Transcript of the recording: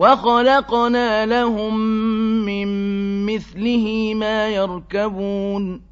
وَخَلَقْنَا لَهُم مِّن مِّثْلِهِ مَا يَرْكَبُونَ